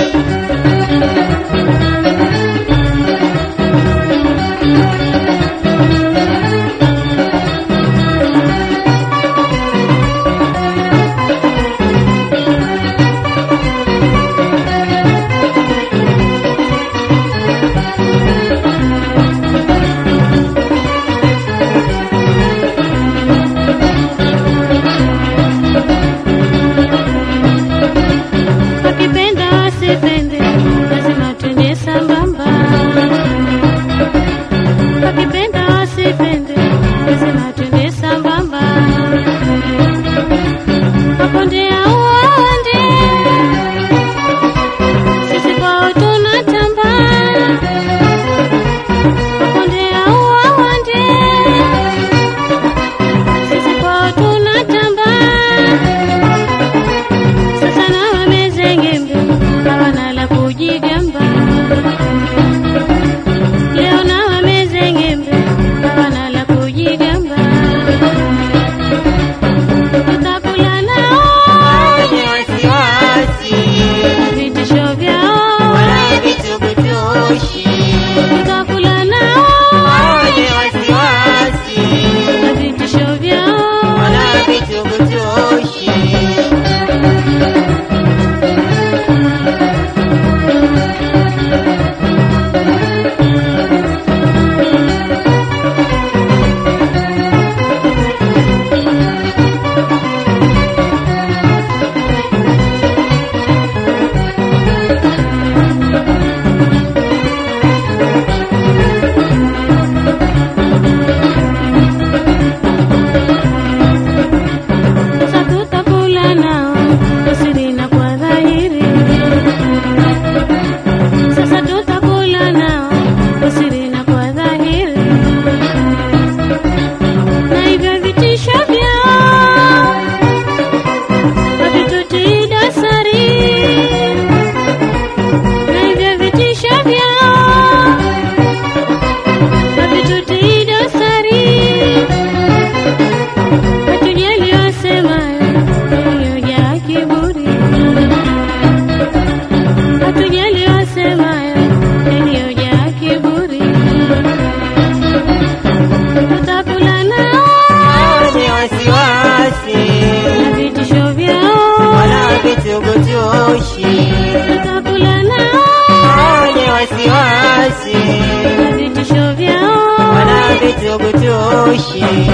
Akipenda tutakula nao wasiwasi,